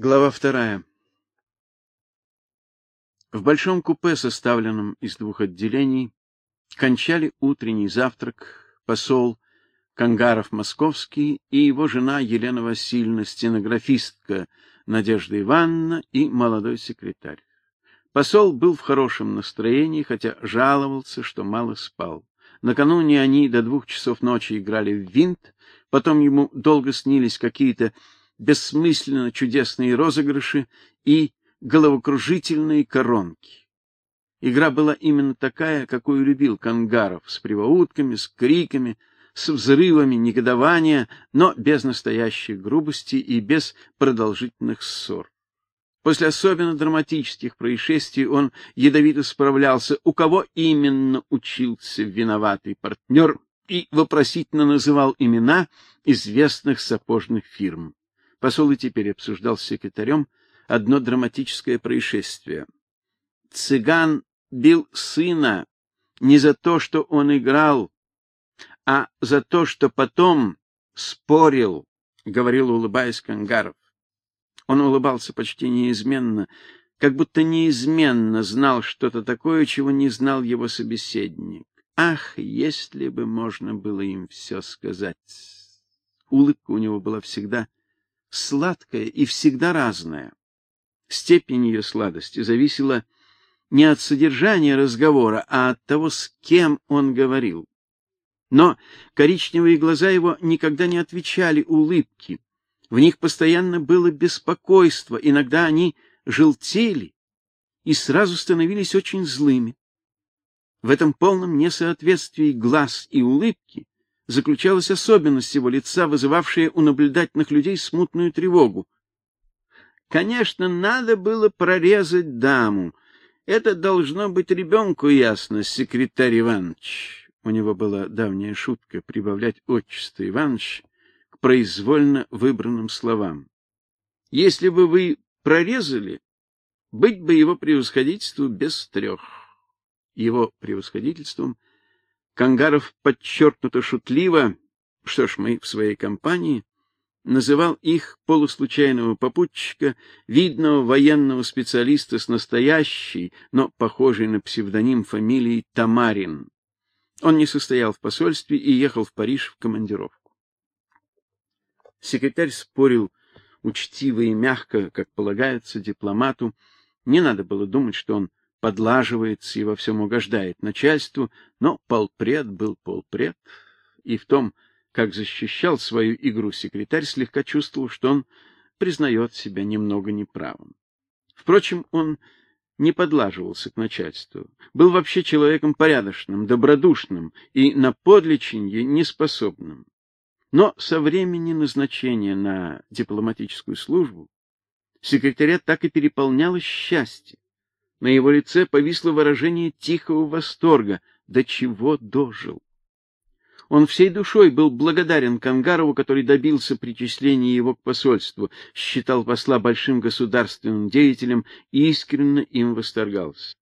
Глава вторая. В большом купе, составленном из двух отделений, кончали утренний завтрак посол Кангаров Московский и его жена Елена Васильевна, стенографистка Надежда Ивановна и молодой секретарь. Посол был в хорошем настроении, хотя жаловался, что мало спал. Накануне они до двух часов ночи играли в винт, потом ему долго снились какие-то бессмысленно чудесные розыгрыши и головокружительные коронки. Игра была именно такая, какую любил Кангаров, с приваутками, с криками, с взрывами негодования, но без настоящей грубости и без продолжительных ссор. После особенно драматических происшествий он ядовито справлялся, у кого именно учился виноватый партнер, и вопросительно называл имена известных сапожных фирм. Посол и теперь обсуждал с секретарем одно драматическое происшествие. Цыган бил сына не за то, что он играл, а за то, что потом спорил, говорил, улыбаясь Кангаров. Он улыбался почти неизменно, как будто неизменно знал что-то такое, чего не знал его собеседник. Ах, если бы можно было им все сказать. Улыбка у него была всегда сладкая и всегда разная. Степень ее сладости зависела не от содержания разговора, а от того, с кем он говорил. Но коричневые глаза его никогда не отвечали улыбке. В них постоянно было беспокойство, иногда они желтели и сразу становились очень злыми. В этом полном несоответствии глаз и улыбки заключалась особенность его лица, вызывавшая у наблюдательных людей смутную тревогу. Конечно, надо было прорезать даму. Это должно быть ребенку ясно, секретарь Иванович. У него была давняя шутка прибавлять отчество Иванович к произвольно выбранным словам. Если бы вы прорезали, быть бы его превосходительству без трех. Его превосходительством — Кангаров подчеркнуто шутливо, что ж, мы в своей компании, называл их полуслучайного попутчика, видного военного специалиста с настоящей, но похожей на псевдоним фамилией Тамарин. Он не состоял в посольстве и ехал в Париж в командировку. Секретарь спорил учтиво и мягко, как полагается дипломату. Не надо было думать, что он подлаживается и во всем угождает начальству, но полпред был полпред, и в том, как защищал свою игру секретарь, слегка чувствовал, что он признает себя немного неправым. Впрочем, он не подлаживался к начальству, был вообще человеком порядочным, добродушным и на подлеченье неспособным. Но со времени назначения на дипломатическую службу секретаря так и переполняло счастье. На его лице повисло выражение тихого восторга. До чего дожил! Он всей душой был благодарен Кангарову, который добился причисления его к посольству, считал посла большим государственным деятелем и искренне им восторгался.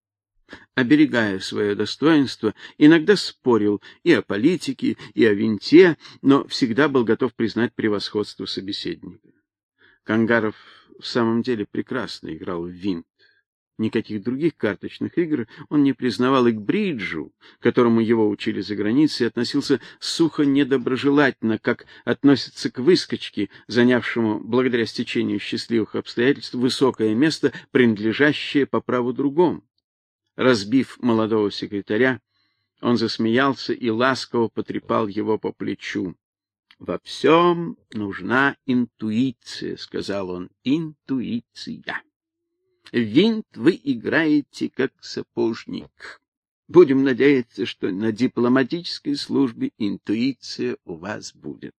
Оберегая свое достоинство, иногда спорил и о политике, и о винте, но всегда был готов признать превосходство собеседника. Кангаров в самом деле прекрасно играл в винт. Никаких других карточных игр он не признавал и к бриджу, которому его учили за границей, относился сухо недоброжелательно, как относится к выскочке, занявшему благодаря стечению счастливых обстоятельств высокое место, принадлежащее по праву другому. Разбив молодого секретаря, он засмеялся и ласково потрепал его по плечу. Во всем нужна интуиция, сказал он. Интуиция. Винт вы играете как сапожник. Будем надеяться, что на дипломатической службе интуиция у вас будет.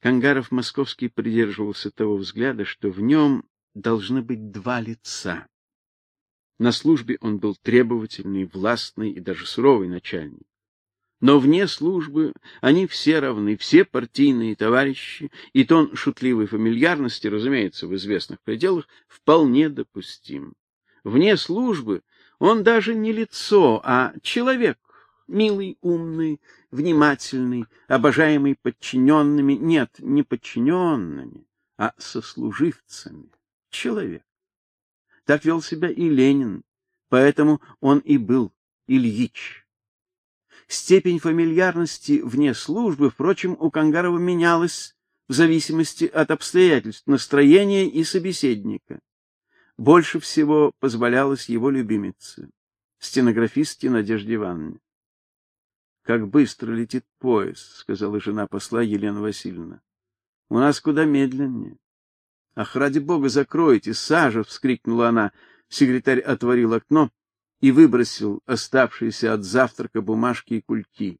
Кангаров Московский придерживался того взгляда, что в нем должны быть два лица. На службе он был требовательный, властный и даже суровый начальник. Но вне службы они все равны, все партийные товарищи, и тон шутливой фамильярности, разумеется, в известных пределах, вполне допустим. Вне службы он даже не лицо, а человек, милый, умный, внимательный, обожаемый подчиненными, нет, не подчиненными, а сослуживцами. Человек. Так вел себя и Ленин, поэтому он и был Ильич. Степень фамильярности вне службы, впрочем, у Кангарова менялась в зависимости от обстоятельств, настроения и собеседника. Больше всего позволялось его любимице, стенографистке Надежде Ивановне. Как быстро летит поезд, сказала жена посла Елена Васильевна. У нас куда медленнее. Ах, ради бога, закройте, сажа, вскрикнула она. Секретарь отворил окно и выбросил оставшиеся от завтрака бумажки и кульки.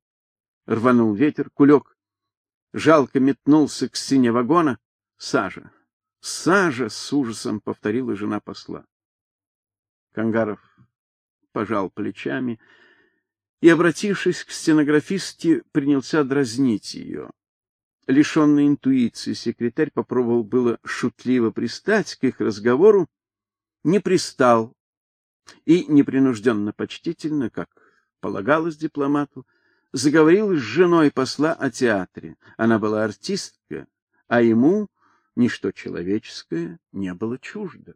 Рванул ветер, кулек жалко метнулся к стене вагона. Сажа. Сажа с ужасом повторила жена посла. Кангаров пожал плечами и, обратившись к стенографистке, принялся дразнить ее. Лишенный интуиции секретарь попробовал было шутливо пристать к их разговору, не пристал и непринужденно почтительно, как полагалось дипломату, заговорил с женой посла о театре. Она была артистка, а ему ничто человеческое не было чуждо.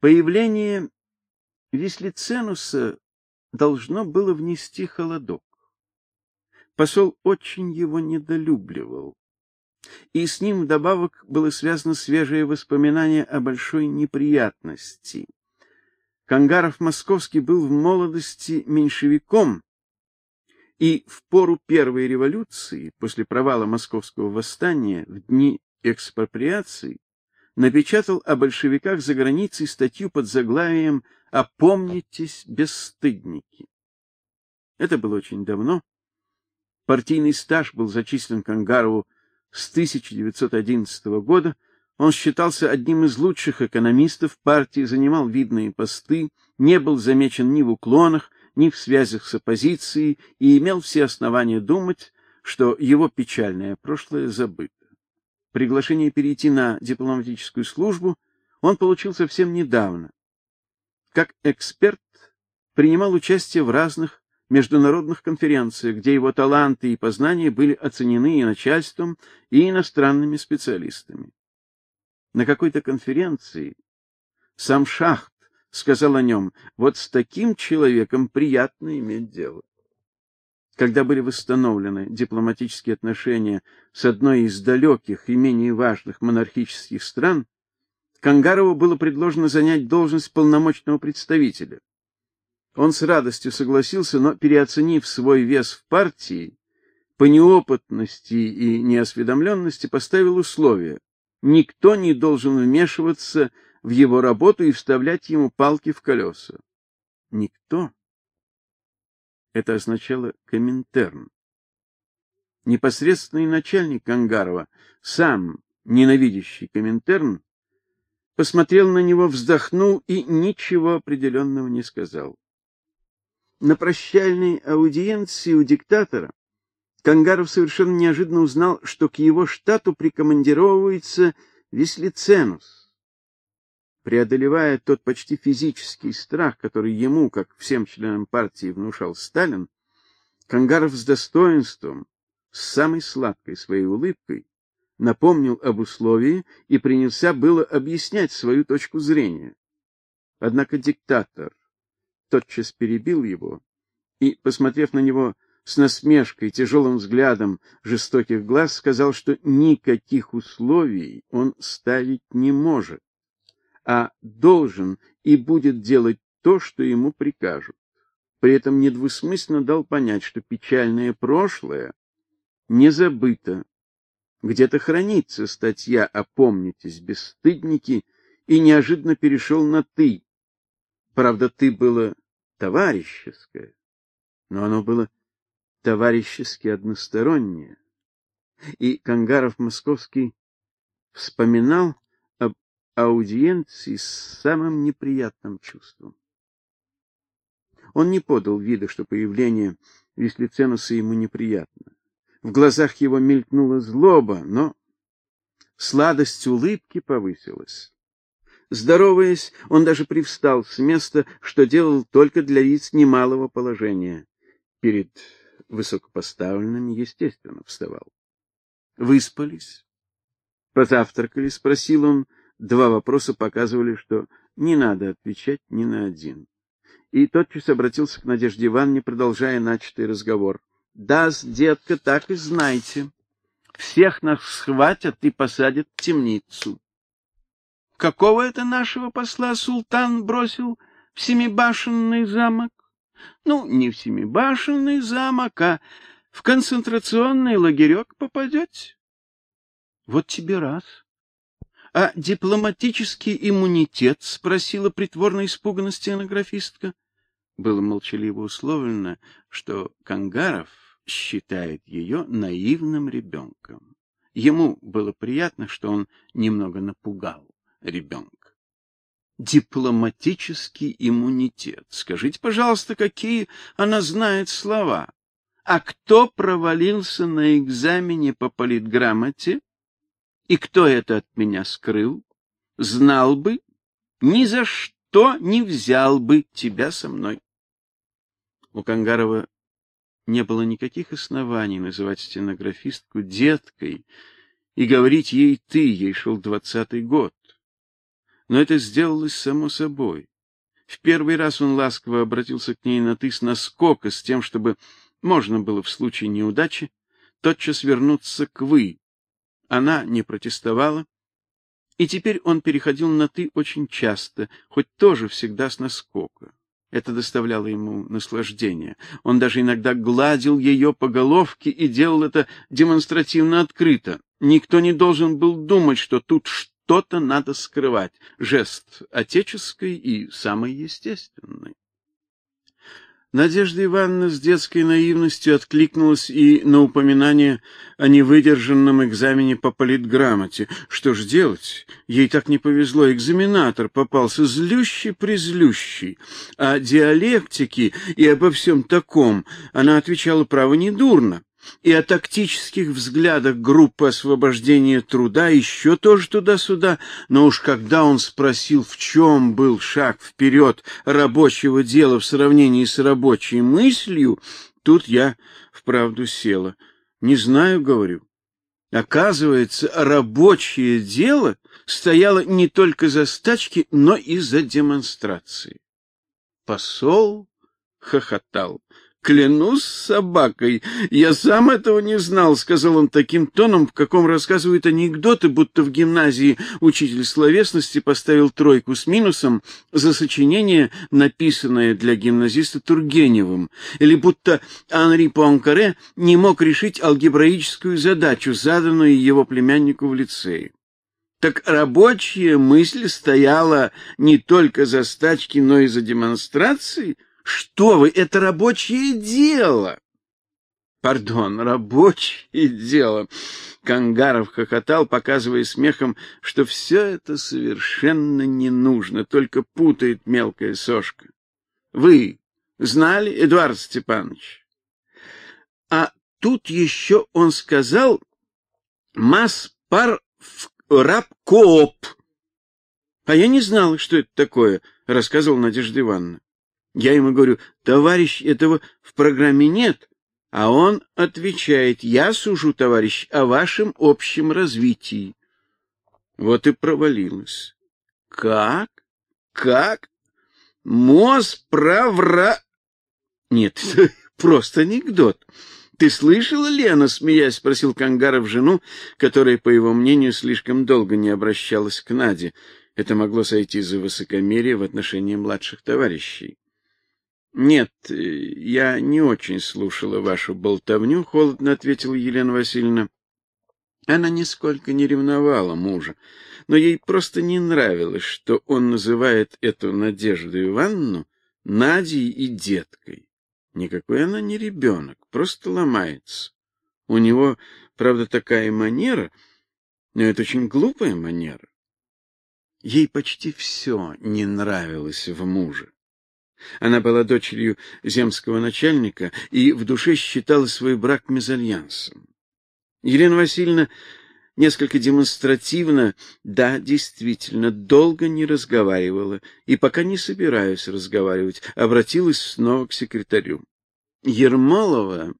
Появление Вислиценуса должно было внести холодок. Посол очень его недолюбливал. И с ним вдобавок было связано свежее воспоминание о большой неприятности. Кангаров Московский был в молодости меньшевиком, и в пору первой революции, после провала московского восстания, в дни экспроприации, напечатал о большевиках за границей статью под заглавием «Опомнитесь, бесстыдники». Это было очень давно. Партийный стаж был зачислен Кангарову с 1911 года. Он считался одним из лучших экономистов партии, занимал видные посты, не был замечен ни в уклонах, ни в связях с оппозицией и имел все основания думать, что его печальное прошлое забыто. Приглашение перейти на дипломатическую службу он получил совсем недавно. Как эксперт принимал участие в разных международных конференциях, где его таланты и познания были оценены и начальством, и иностранными специалистами. На какой-то конференции сам Шахт сказал о нем: "Вот с таким человеком приятно иметь дело" когда были восстановлены дипломатические отношения с одной из далеких и менее важных монархических стран, Кангарову было предложено занять должность полномочного представителя. Он с радостью согласился, но переоценив свой вес в партии, по неопытности и неосведомленности поставил условие: никто не должен вмешиваться в его работу и вставлять ему палки в колеса. Никто это означало Коминтерн. Непосредственный начальник Кангарова, сам ненавидящий Коминтерн, посмотрел на него, вздохнул и ничего определенного не сказал. На прощальной аудиенции у диктатора Кангаров совершенно неожиданно узнал, что к его штату прикомандировывается Веслиценус преодолевая тот почти физический страх, который ему, как всем членам партии, внушал Сталин, Кангаров с достоинством, с самой сладкой своей улыбкой напомнил об условии и принялся было объяснять свою точку зрения. Однако диктатор тотчас перебил его и, посмотрев на него с насмешкой, тяжелым взглядом жестоких глаз, сказал, что никаких условий он ставить не может а должен и будет делать то, что ему прикажут. При этом недвусмысленно дал понять, что печальное прошлое не забыто. Где-то хранится статья «Опомнитесь, бесстыдники», и неожиданно перешел на «ты». Правда, «ты» было товарищеское, но оно было товарищески одностороннее. И Кангаров Московский вспоминал аудиенции с самым неприятным чувством. Он не подал вида, что появление Веслиценуса ему неприятно. В глазах его мелькнула злоба, но сладость улыбки повысилась. Здороваясь, он даже привстал с места, что делал только для лиц немалого положения. Перед высокопоставленными, естественно, вставал. Выспались? Позавтракали, спросил он. Два вопроса показывали, что не надо отвечать ни на один. И тотчас обратился к Надежде Ивановне, продолжая начатый разговор. Да, детка, так и знайте. Всех нас схватят и посадят в темницу. Какого это нашего посла султан бросил в семибашенный замок? Ну, не в семибашенный замок, а в концентрационный лагерек попадете. Вот тебе раз. А дипломатический иммунитет, спросила притворно испуганно стенографистка. Было молчаливо условлено, что Кангаров считает ее наивным ребенком. Ему было приятно, что он немного напугал ребенка. Дипломатический иммунитет. Скажите, пожалуйста, какие она знает слова? А кто провалился на экзамене по политграмоте? И кто это от меня скрыл? Знал бы, ни за что не взял бы тебя со мной. У Кангарова не было никаких оснований называть стенографистку деткой и говорить ей ты, ей шел двадцатый год. Но это сделалось само собой. В первый раз он ласково обратился к ней на ты с наскока, с тем, чтобы можно было в случае неудачи тотчас вернуться к вы. Она не протестовала, и теперь он переходил на ты очень часто, хоть тоже всегда с наскока. Это доставляло ему наслаждение. Он даже иногда гладил ее по головке и делал это демонстративно открыто. Никто не должен был думать, что тут что-то надо скрывать. Жест отеческий и самый естественный. Надежда Ивановна с детской наивностью откликнулась и на упоминание о невыдержанном экзамене по политграмоте. Что ж делать? Ей так не повезло, экзаменатор попался злющий-призлющий. О диалектике и обо всем таком она отвечала, право, недурно и о тактических взглядах группы освобождения труда еще тоже туда-сюда, но уж когда он спросил, в чем был шаг вперед рабочего дела в сравнении с рабочей мыслью, тут я вправду села. Не знаю, говорю. Оказывается, рабочее дело стояло не только за стачки, но и за демонстрации. Посол хохотал. Клянусь собакой, я сам этого не знал, сказал он таким тоном, в каком рассказывают анекдоты, будто в гимназии учитель словесности поставил тройку с минусом за сочинение, написанное для гимназиста Тургеневым, или будто Анри Пуанкаре не мог решить алгебраическую задачу, заданную его племяннику в лицее. Так рабочая мысль стояла не только за стачки, но и за демонстрации, что вы, это рабочее дело. Пардон, рабочее дело. Кангаров хохотал, показывая смехом, что все это совершенно не нужно, только путает мелкая сошка. Вы знали, Эдуард Степанович? А тут еще он сказал «Маспар рабкооп». А я не знала, что это такое, рассказывала Надежда Ивановна. Я ему говорю, товарищ, этого в программе нет. А он отвечает, я сужу, товарищ, о вашем общем развитии. Вот и провалилась. Как? Как? Мосправра... Нет, просто анекдот. Ты слышала, Лена, смеясь, спросил Кангаров жену, которая, по его мнению, слишком долго не обращалась к Наде. Это могло сойти за высокомерие в отношении младших товарищей. Нет, я не очень слушала вашу болтовню, холодно ответила Елена Васильевна. Она нисколько не ревновала мужа, но ей просто не нравилось, что он называет эту Надежду Ивановну Надей и деткой. Никакой она не ребенок, просто ломается. У него, правда, такая манера, но это очень глупая манера. Ей почти все не нравилось в муже. Она была дочерью земского начальника и в душе считала свой брак мезальянсом. Елена Васильевна несколько демонстративно, да, действительно, долго не разговаривала и пока не собираюсь разговаривать, обратилась снова к секретарю. Ермолова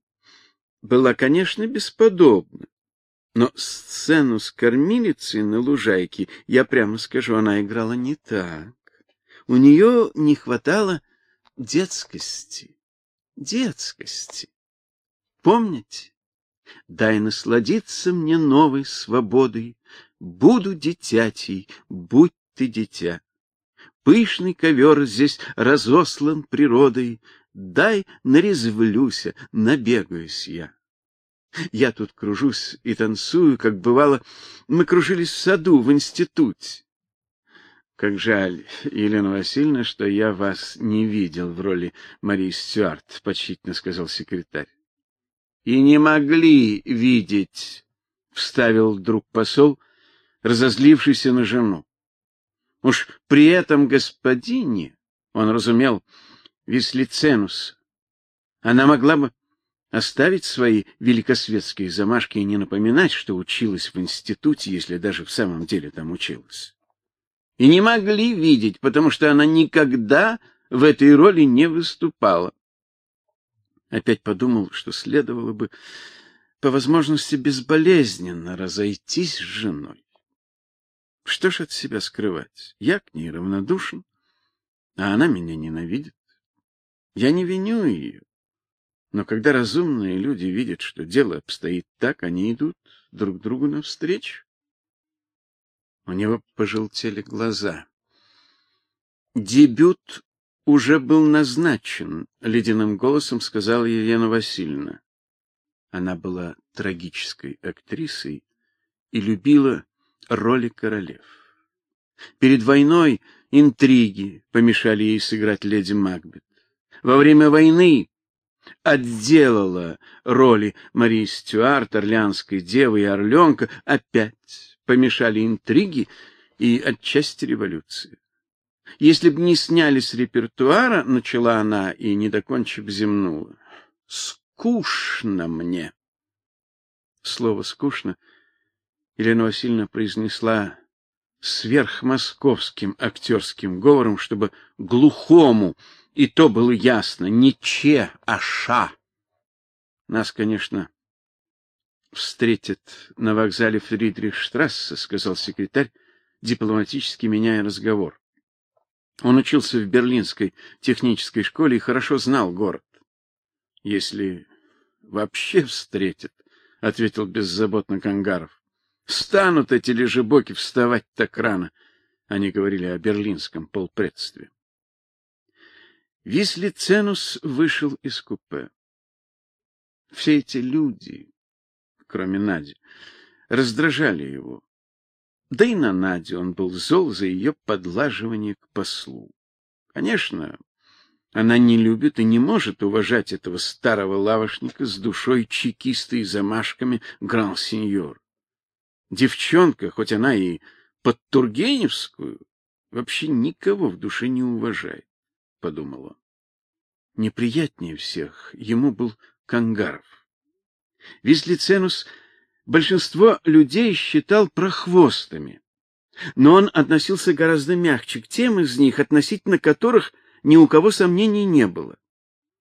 была, конечно, бесподобна, Но сцену с кормилицей на лужайке, я прямо скажу, она играла не так. У нее не хватало детскости. Детскости. Помните? Дай насладиться мне новой свободой. Буду дитятей, будь ты дитя. Пышный ковер здесь разослан природой. Дай нарезвлюся, набегаюсь я. Я тут кружусь и танцую, как бывало, мы кружились в саду в институте. Как жаль, Елена Васильевна, что я вас не видел в роли Марии Стюарт, почтительно сказал секретарь. И не могли видеть, вставил вдруг посол, разозлившийся на жену. Уж при этом господине, он разумел Вислиценус, она могла бы оставить свои великосветские замашки и не напоминать, что училась в институте, если даже в самом деле там училась и не могли видеть, потому что она никогда в этой роли не выступала. Опять подумал, что следовало бы по возможности безболезненно разойтись с женой. Что ж от себя скрывать? Я к ней равнодушен, а она меня ненавидит. Я не виню ее. Но когда разумные люди видят, что дело обстоит так, они идут друг другу навстречу. У него пожелтели глаза. Дебют уже был назначен, ледяным голосом сказала Елена Васильевна. Она была трагической актрисой и любила роли королев. Перед войной интриги помешали ей сыграть леди Макбет. Во время войны отделала роли Марии Стюарт, Орлеанской девы и Орленка опять помешали интриги и отчасти революция. Если б не сняли с репертуара, начала она и не докончив земнула. Скучно мне. Слово скучно Елена Васильевна произнесла сверхмосковским актерским говором, чтобы глухому и то было ясно, не че, а ша. Нас, конечно, встретит на вокзале Фридрихштрассе, сказал секретарь, дипломатически меняя разговор. Он учился в Берлинской технической школе и хорошо знал город. Если вообще встретит, ответил беззаботно Кангаров. Станут эти лежебоки вставать так рано. Они говорили о берлинском полпредстве. Вислиценус вышел из купе. Все эти люди, кроме Нади, раздражали его. Да и на Наде он был зол за ее подлаживание к послу. Конечно, она не любит и не может уважать этого старого лавошника с душой чекиста и замашками гран-сеньор. Девчонка, хоть она и под Тургеневскую, вообще никого в душе не уважает, подумал. Неприятнее всех ему был Кангаров. Визлиценус большинство людей считал прохвостами, но он относился гораздо мягче к тем из них, относительно которых ни у кого сомнений не было.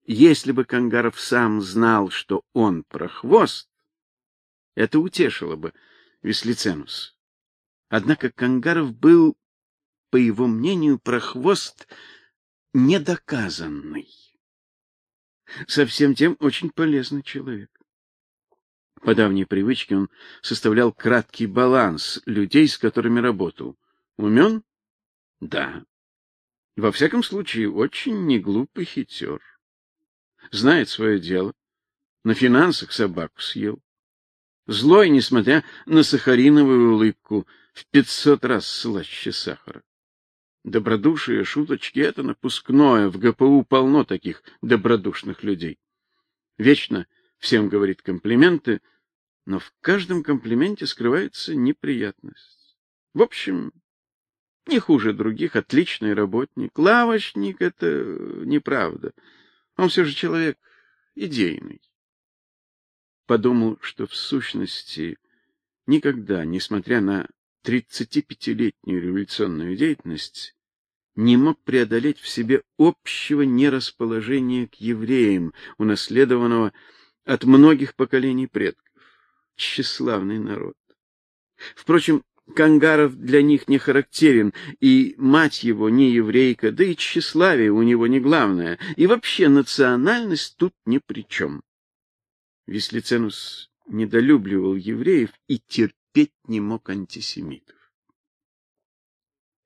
Если бы Кангаров сам знал, что он прохвост, это утешило бы Вислиценус. Однако Кангаров был, по его мнению, прохвост недоказанный. Совсем тем очень полезный человек. По давней привычке он составлял краткий баланс людей, с которыми работал. Умен? Да. Во всяком случае, очень неглупый хитер. Знает свое дело. На финансах собаку съел. Злой, несмотря на сахариновую улыбку, в пятьсот раз слаще сахара. Добродушие, шуточки — это напускное. В ГПУ полно таких добродушных людей. Вечно всем говорит комплименты, но в каждом комплименте скрывается неприятность. В общем, не хуже других, отличный работник. Лавочник — это неправда. Он все же человек идейный. Подумал, что в сущности никогда, несмотря на тридцатипятилетнюю революционную деятельность, не мог преодолеть в себе общего нерасположения к евреям, унаследованного от многих поколений предков. тщеславный народ. Впрочем, Кангаров для них не характерен, и мать его не еврейка, да и тщеславие у него не главное, и вообще национальность тут ни при чем. Веслиценус недолюбливал евреев и терпеть не мог антисемитов.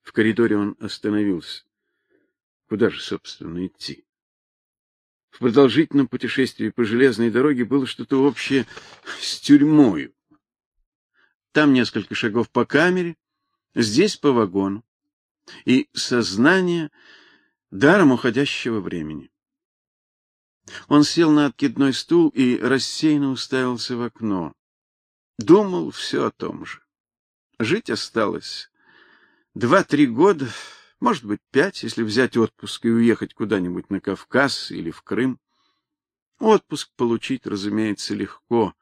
В коридоре он остановился. Куда же, собственно, идти? В продолжительном путешествии по железной дороге было что-то общее с тюрьмою. Там несколько шагов по камере, здесь по вагону. И сознание даром уходящего времени. Он сел на откидной стул и рассеянно уставился в окно. Думал все о том же. Жить осталось два-три года, может быть, пять, если взять отпуск и уехать куда-нибудь на Кавказ или в Крым. Отпуск получить, разумеется, легко.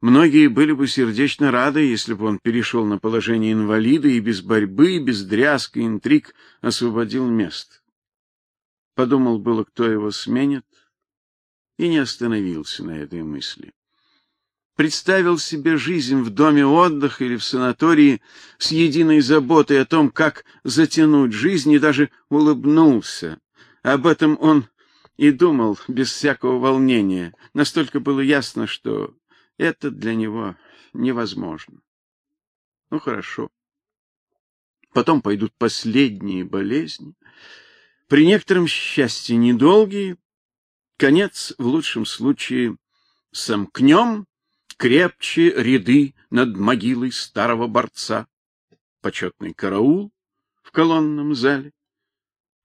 Многие были бы сердечно рады, если бы он перешел на положение инвалида и без борьбы, без дрязг и интриг освободил место. Подумал было, кто его сменит, и не остановился на этой мысли. Представил себе жизнь в доме отдыха или в санатории с единой заботой о том, как затянуть жизнь, и даже улыбнулся. Об этом он и думал без всякого волнения. Настолько было ясно, что это для него невозможно. Ну хорошо. Потом пойдут последние болезни, при некотором счастье недолгие, конец в лучшем случае сомкнем крепче ряды над могилой старого борца, почетный караул в колонном зале,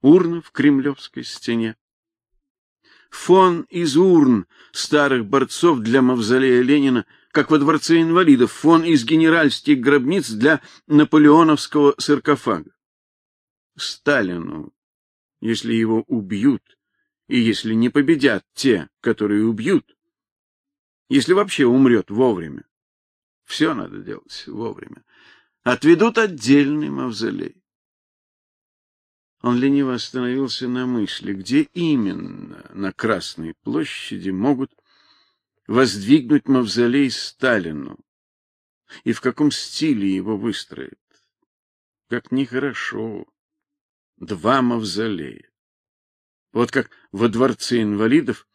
урна в кремлевской стене фон из урн старых борцов для мавзолея Ленина, как во дворце инвалидов, фон из генеральских гробниц для наполеоновского саркофага. Сталину, если его убьют, и если не победят те, которые убьют, если вообще умрет вовремя, все надо делать вовремя, отведут отдельный мавзолей. Он лениво остановился на мысли, где именно на Красной площади могут воздвигнуть мавзолей Сталину и в каком стиле его выстроят. Как нехорошо. Два мавзолея. Вот как во дворце инвалидов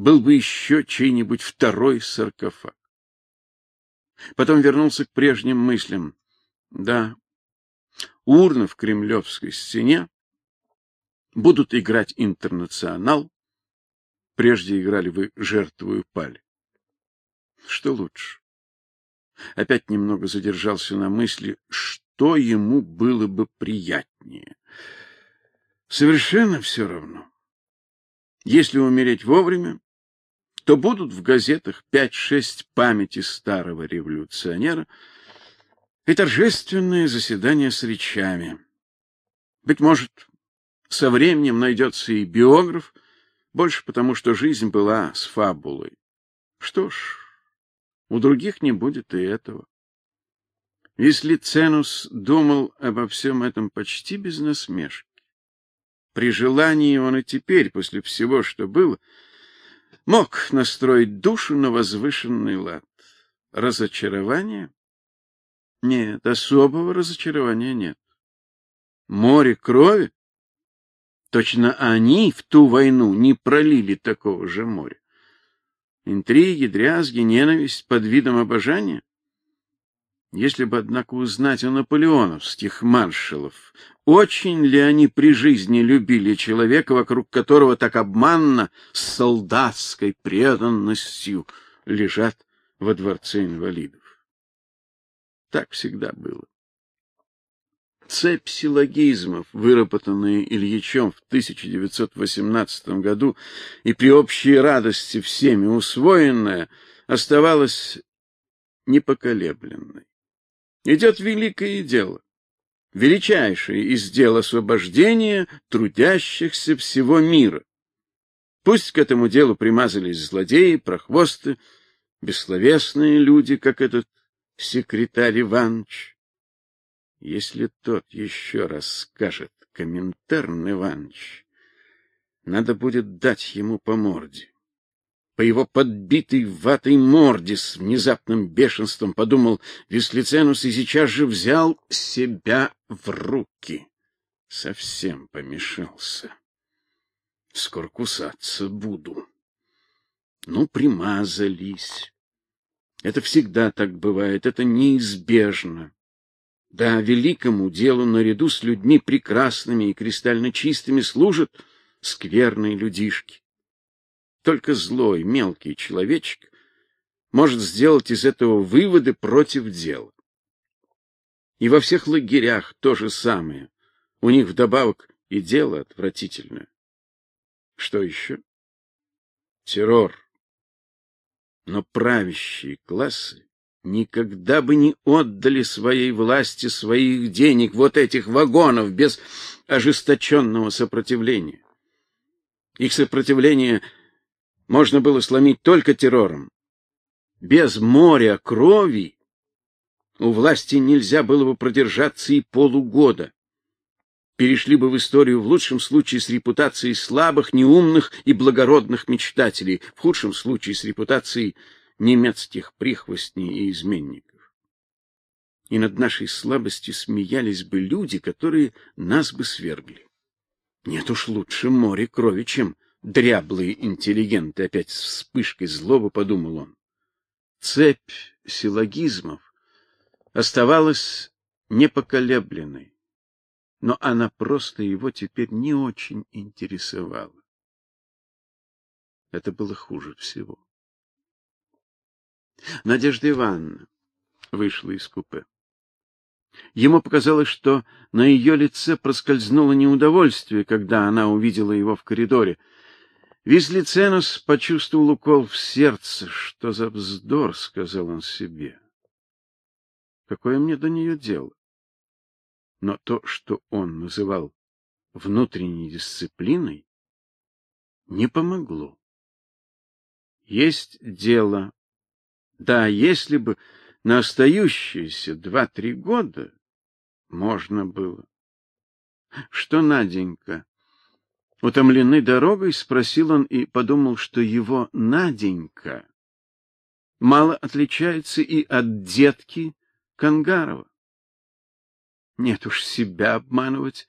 был бы еще чей-нибудь второй саркофаг. Потом вернулся к прежним мыслям. Да, урна в Кремлевской стене, будут играть интернационал. Прежде играли вы жертвую паль. Что лучше? Опять немного задержался на мысли, что ему было бы приятнее. Совершенно все равно. Если умереть вовремя, то будут в газетах пять-шесть памяти старого революционера, и торжественное заседание с речами. Быть может, со временем найдется и биограф, больше потому, что жизнь была с фабулой. Что ж, у других не будет и этого. Если Ценус думал обо всем этом почти без насмешки, при желании он и теперь, после всего, что было, мог настроить душу на возвышенный лад. Разочарование нет, особого разочарования нет. Море крови? Точно они в ту войну не пролили такого же моря. Интриги, дрязги, ненависть под видом обожания? Если бы, однако, узнать у наполеоновских маршалов, очень ли они при жизни любили человека, вокруг которого так обманно, с солдатской преданностью лежат во дворце инвалидов. Так всегда было. Цепь силлогизмов, выработанные Ильичем в 1918 году и при общей радости всеми усвоенная, оставалась непоколебленной. Идет великое дело, величайшее из дел освобождения трудящихся всего мира. Пусть к этому делу примазались злодеи, прохвосты, бессловесные люди, как этот секретарь Иванович. Если тот еще раз скажет Коминтерн Иванович, надо будет дать ему по морде. По его подбитой ватой морде с внезапным бешенством подумал Веслиценус и сейчас же взял себя в руки. Совсем помешался. Скоро кусаться буду. Ну, примазались. Это всегда так бывает, это неизбежно. Да, великому делу наряду с людьми прекрасными и кристально чистыми служат скверные людишки. Только злой, мелкий человечек может сделать из этого выводы против дела. И во всех лагерях то же самое. У них вдобавок и дело отвратительное. Что еще? Террор. Но правящие классы никогда бы не отдали своей власти своих денег, вот этих вагонов, без ожесточенного сопротивления. Их сопротивление можно было сломить только террором. Без моря крови у власти нельзя было бы продержаться и полугода. Перешли бы в историю в лучшем случае с репутацией слабых, неумных и благородных мечтателей, в худшем случае с репутацией немецких прихвостней и изменников. И над нашей слабостью смеялись бы люди, которые нас бы свергли. Нет уж лучше море крови, чем дряблые интеллигенты, опять с вспышкой злобы подумал он. Цепь силлогизмов оставалась непоколебленной, но она просто его теперь не очень интересовала. Это было хуже всего. Надежда Ивановна вышла из купе. Ему показалось, что на ее лице проскользнуло неудовольствие, когда она увидела его в коридоре. Визлиценус почувствовал укол в сердце. Что за вздор, сказал он себе. Какое мне до нее дело? Но то, что он называл внутренней дисциплиной, не помогло. Есть дело. Да, если бы на остающиеся два-три года можно было. Что, Наденька? Утомленный дорогой, спросил он и подумал, что его Наденька мало отличается и от детки Кангарова. Нет уж, себя обманывать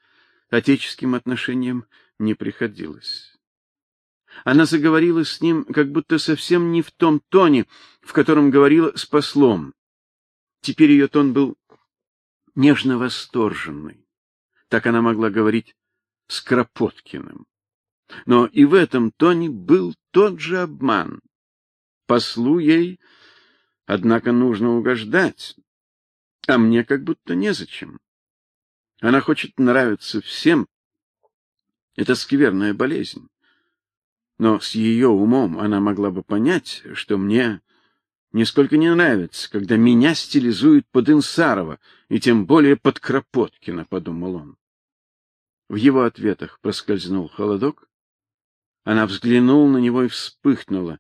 отеческим отношениям не приходилось. Она заговорила с ним как будто совсем не в том тоне, в котором говорила с послом. Теперь ее тон был нежно восторженный. Так она могла говорить с Кропоткиным. Но и в этом тоне был тот же обман. Послу ей, однако, нужно угождать, а мне как будто незачем. Она хочет нравиться всем. Это скверная болезнь. Но с ее умом она могла бы понять, что мне нисколько не нравится, когда меня стилизуют под Инсарова, и тем более под Кропоткина, подумал он. В его ответах проскользнул холодок. Она взглянула на него и вспыхнула.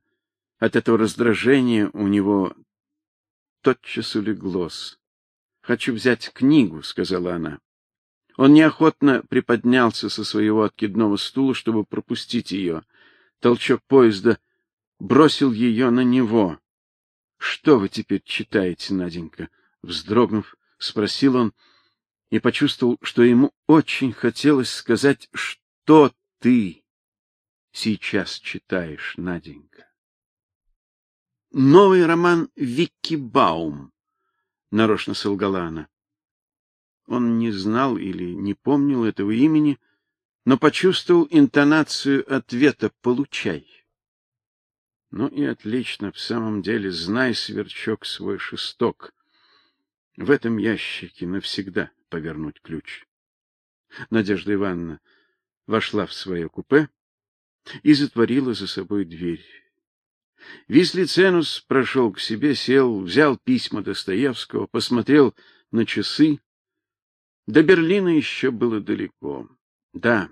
От этого раздражения у него тотчас улеглось. Хочу взять книгу, сказала она. Он неохотно приподнялся со своего откидного стула, чтобы пропустить ее. Толчок поезда бросил ее на него. Что вы теперь читаете, Наденька? вздрогнув, спросил он и почувствовал, что ему очень хотелось сказать, что ты сейчас читаешь, Наденька. Новый роман Викки Баум, нарочно солгала она. Он не знал или не помнил этого имени, но почувствовал интонацию ответа "получай". Ну и отлично, в самом деле, знай, сверчок, свой шесток. В этом ящике навсегда повернуть ключ. Надежда Ивановна вошла в свое купе и затворила за собой дверь. Вислиценус прошел к себе, сел, взял письма Достоевского, посмотрел на часы. До Берлина еще было далеко. Да,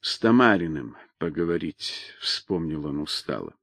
с Тамариным поговорить, вспомнил он устало.